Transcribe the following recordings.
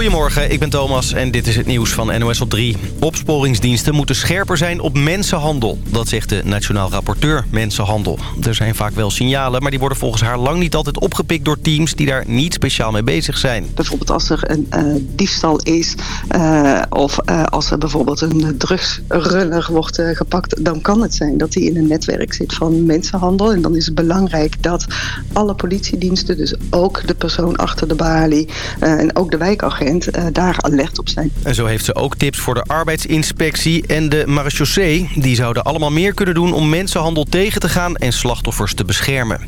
Goedemorgen, ik ben Thomas en dit is het nieuws van NOS op 3. Opsporingsdiensten moeten scherper zijn op mensenhandel. Dat zegt de Nationaal Rapporteur Mensenhandel. Er zijn vaak wel signalen, maar die worden volgens haar lang niet altijd opgepikt door teams die daar niet speciaal mee bezig zijn. Bijvoorbeeld als er een uh, diefstal is uh, of uh, als er bijvoorbeeld een drugsrunner wordt gepakt... dan kan het zijn dat hij in een netwerk zit van mensenhandel. En dan is het belangrijk dat alle politiediensten, dus ook de persoon achter de balie en ook de wijkagent uh, daar alert op zijn. En zo heeft ze ook tips voor de arbeidsinspectie en de marechaussee. Die zouden allemaal meer kunnen doen om mensenhandel tegen te gaan en slachtoffers te beschermen.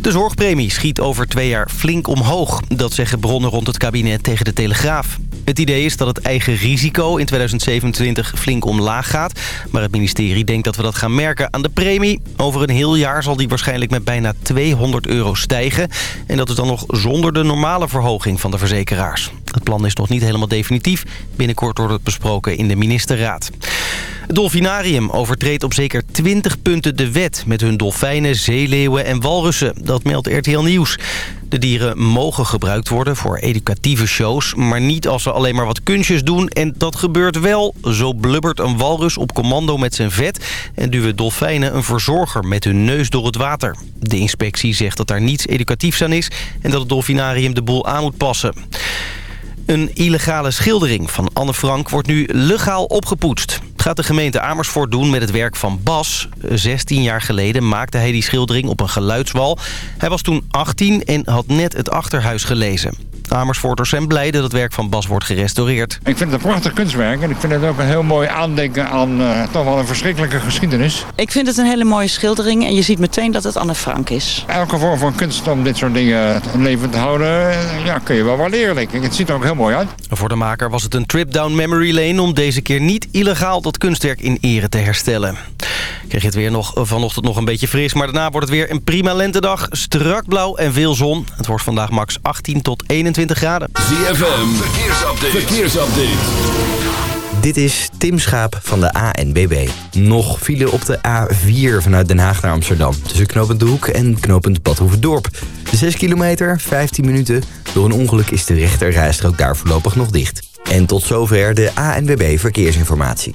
De zorgpremie schiet over twee jaar flink omhoog. Dat zeggen bronnen rond het kabinet tegen de Telegraaf. Het idee is dat het eigen risico in 2027 flink omlaag gaat. Maar het ministerie denkt dat we dat gaan merken aan de premie. Over een heel jaar zal die waarschijnlijk met bijna 200 euro stijgen. En dat is dan nog zonder de normale verhoging van de verzekeraars. Het plan is nog niet helemaal definitief. Binnenkort wordt het besproken in de ministerraad. Het Dolfinarium overtreedt op zeker 20 punten de wet... met hun dolfijnen, zeeleeuwen en walrussen. Dat meldt RTL Nieuws. De dieren mogen gebruikt worden voor educatieve shows... maar niet als ze alleen maar wat kunstjes doen. En dat gebeurt wel. Zo blubbert een walrus op commando met zijn vet... en duwen dolfijnen een verzorger met hun neus door het water. De inspectie zegt dat daar niets educatiefs aan is... en dat het Dolfinarium de boel aan moet passen. Een illegale schildering van Anne Frank wordt nu legaal opgepoetst. Het gaat de gemeente Amersfoort doen met het werk van Bas. 16 jaar geleden maakte hij die schildering op een geluidswal. Hij was toen 18 en had net het achterhuis gelezen. Amersfoorters zijn blij dat het werk van Bas wordt gerestaureerd. Ik vind het een prachtig kunstwerk en ik vind het ook een heel mooi aandenken aan uh, toch wel een verschrikkelijke geschiedenis. Ik vind het een hele mooie schildering en je ziet meteen dat het Anne Frank is. Elke vorm van kunst om dit soort dingen levend te houden, eh, ja, kun je wel waarderen. Het ziet er ook heel mooi uit. Voor de maker was het een trip down memory lane om deze keer niet illegaal dat kunstwerk in ere te herstellen. Kreeg je het weer nog vanochtend nog een beetje fris, maar daarna wordt het weer een prima lentedag. Strak blauw en veel zon. Het wordt vandaag max 18 tot 21 graden. ZFM, verkeersupdate. verkeersupdate. Dit is Tim Schaap van de ANBB. Nog file op de A4 vanuit Den Haag naar Amsterdam. Tussen knooppunt De Hoek en knooppunt. De 6 kilometer, 15 minuten. Door een ongeluk is de rechter rijstrook daar voorlopig nog dicht. En tot zover de ANBB Verkeersinformatie.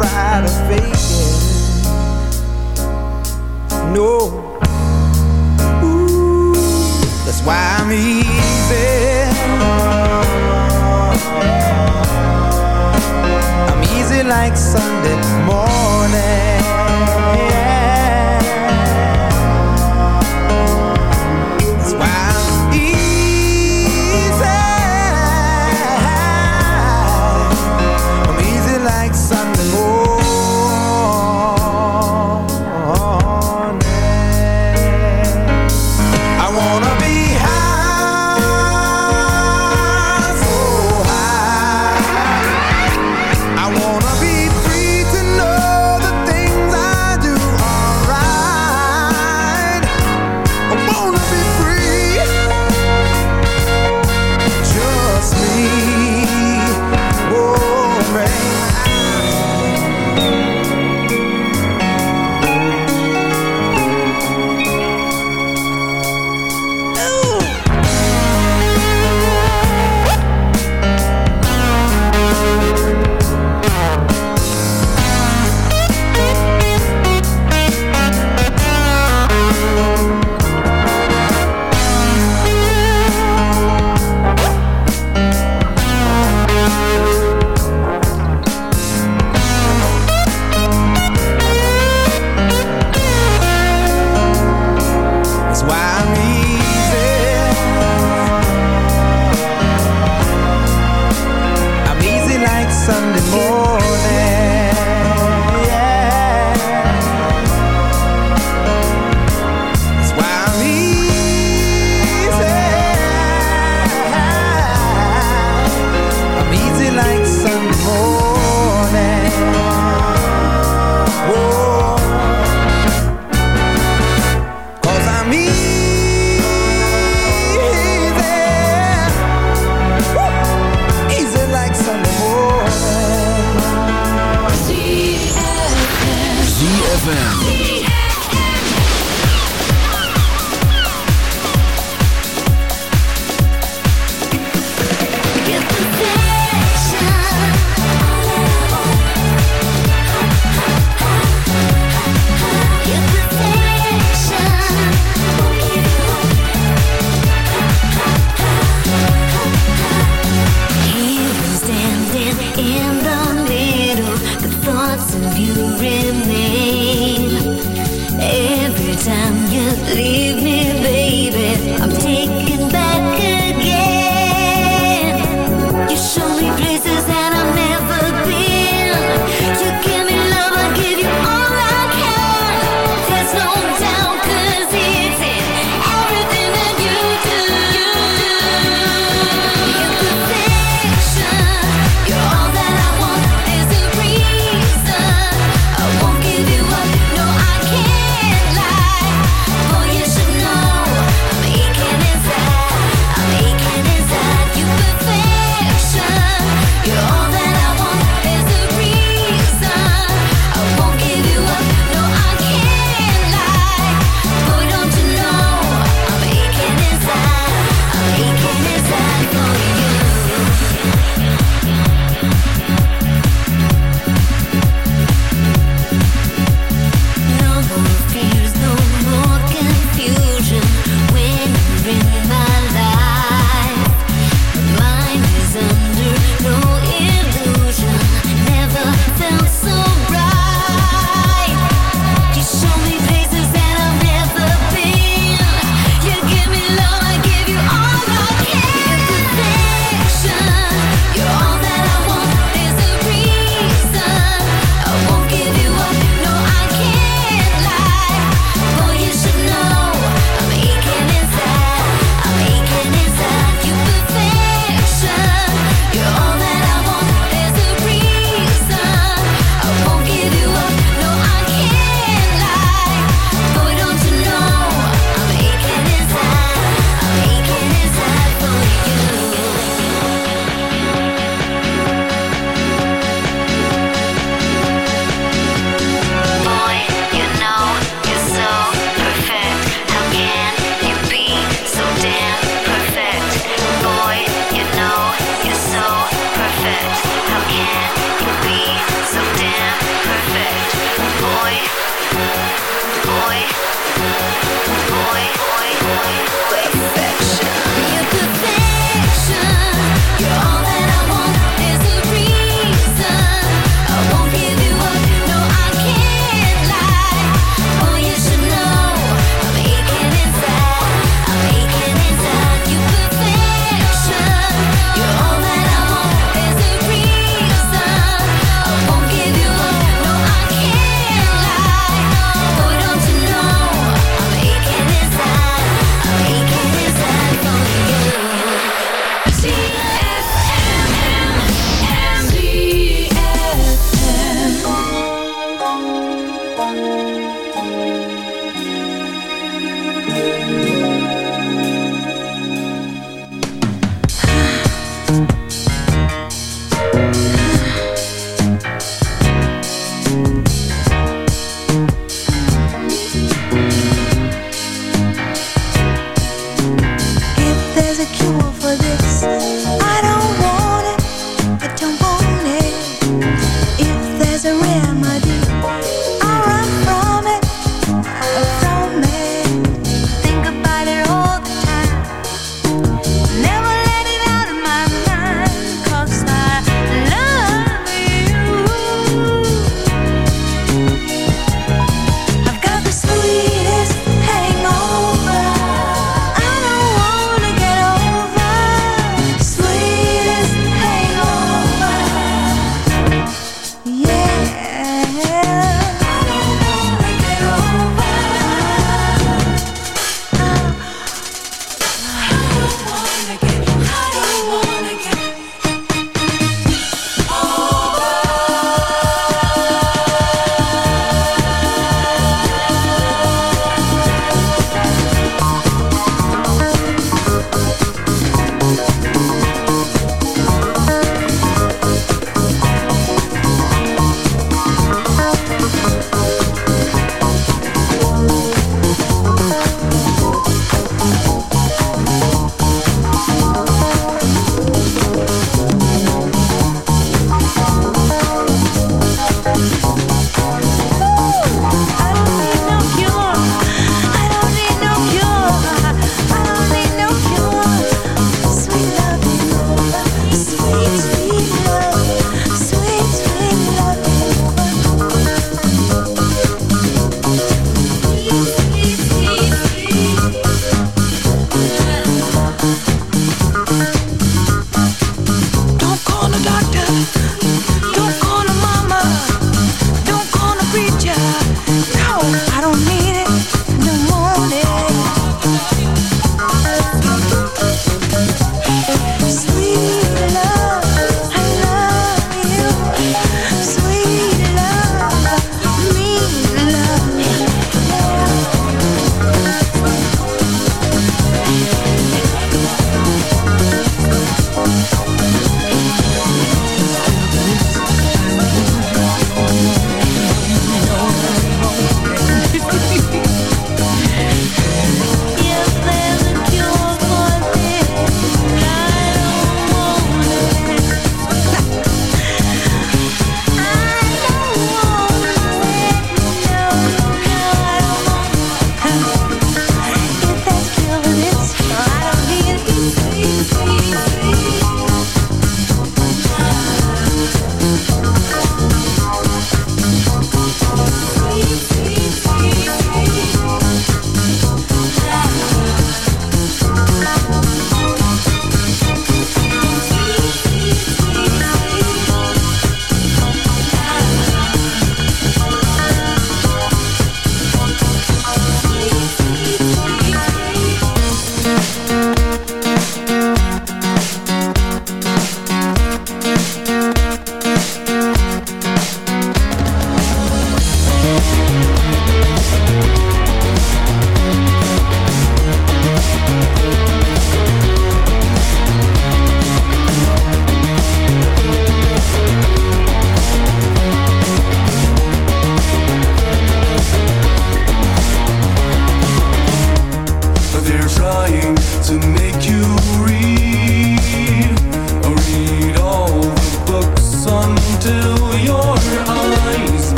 try to fake it. No. Ooh, that's why I'm easy. I'm easy like Sunday morning.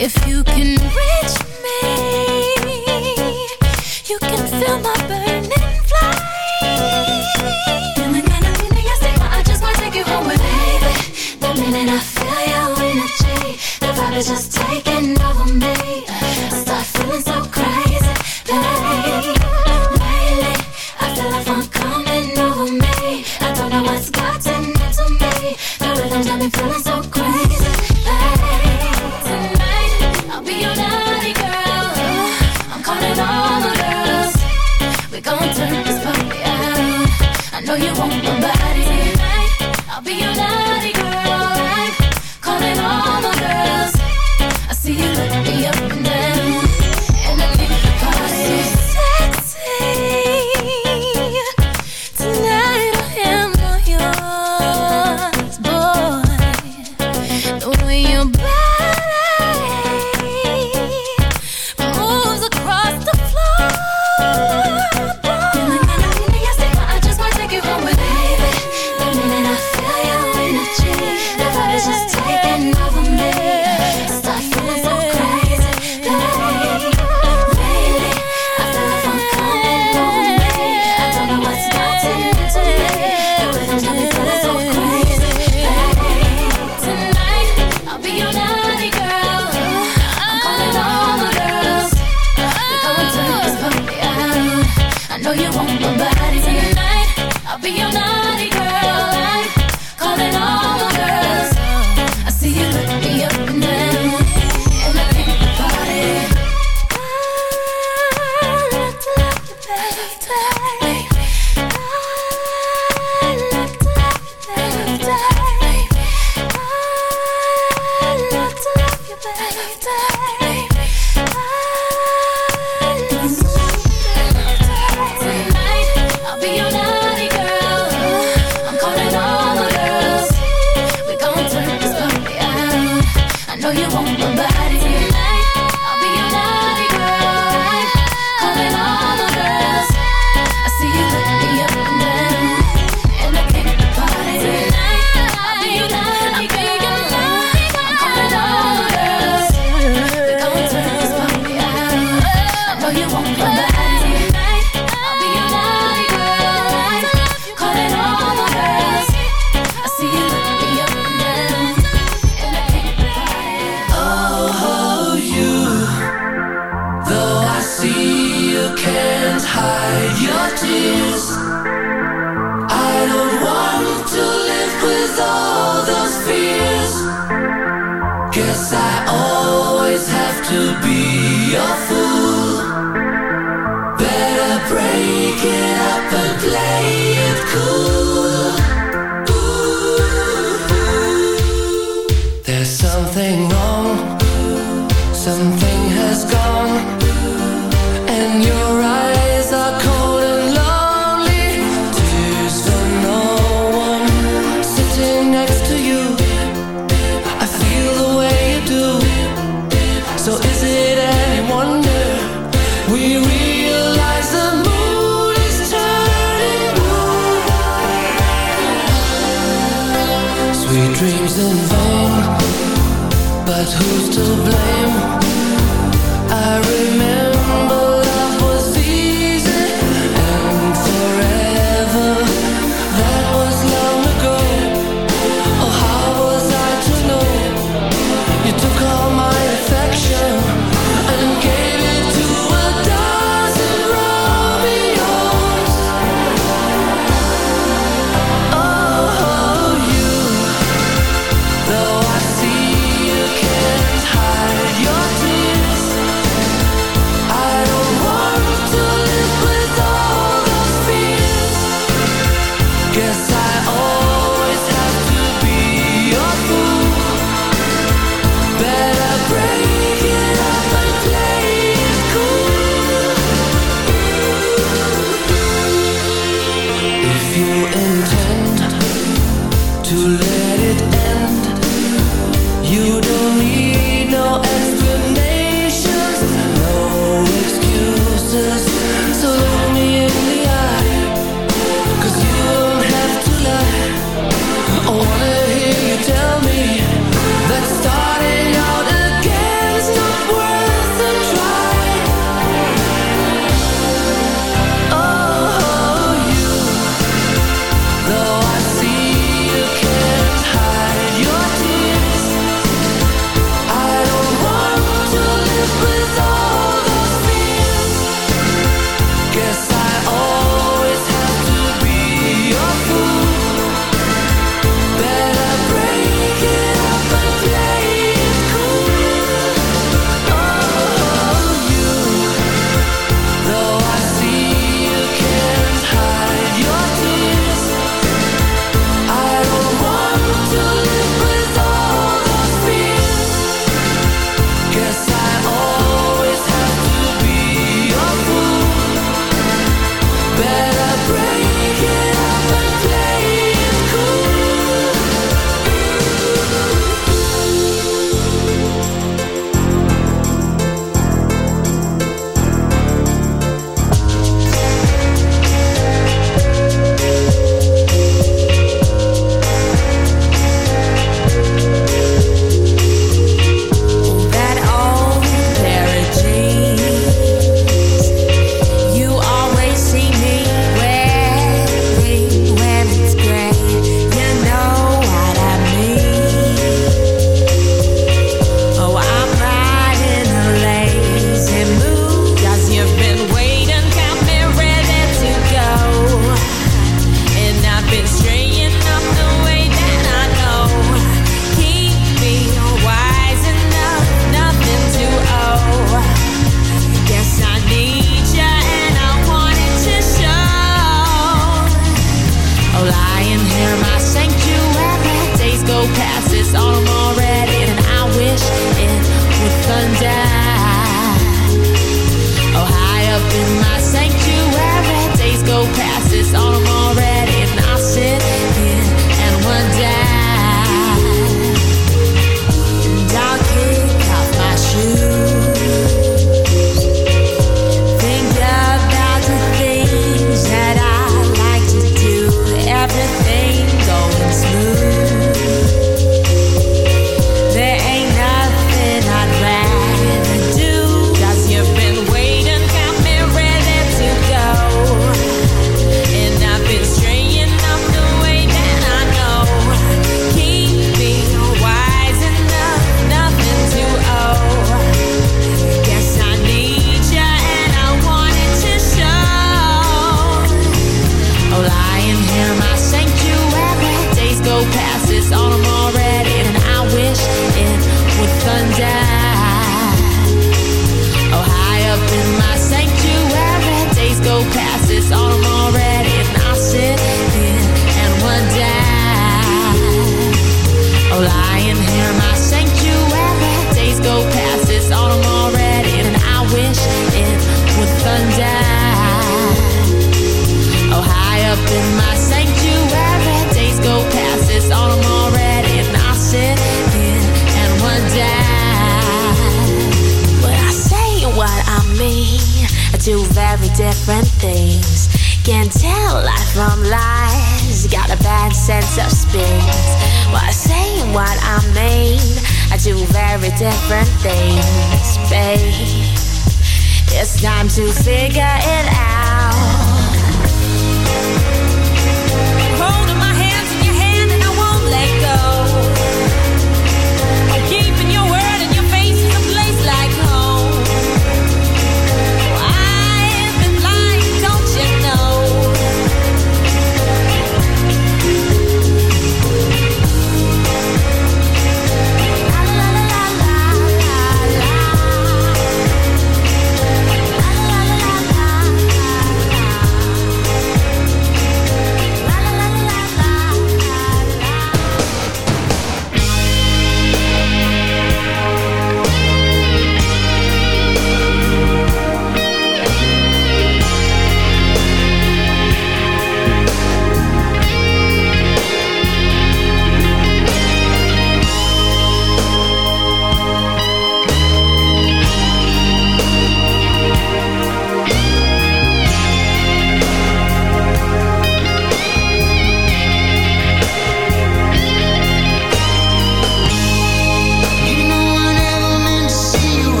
If you can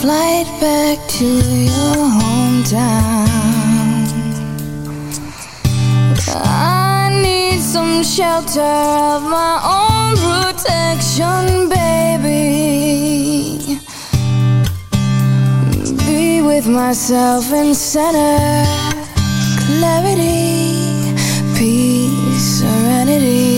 flight back to your hometown. I need some shelter of my own protection, baby. Be with myself in center. Clarity, peace, serenity.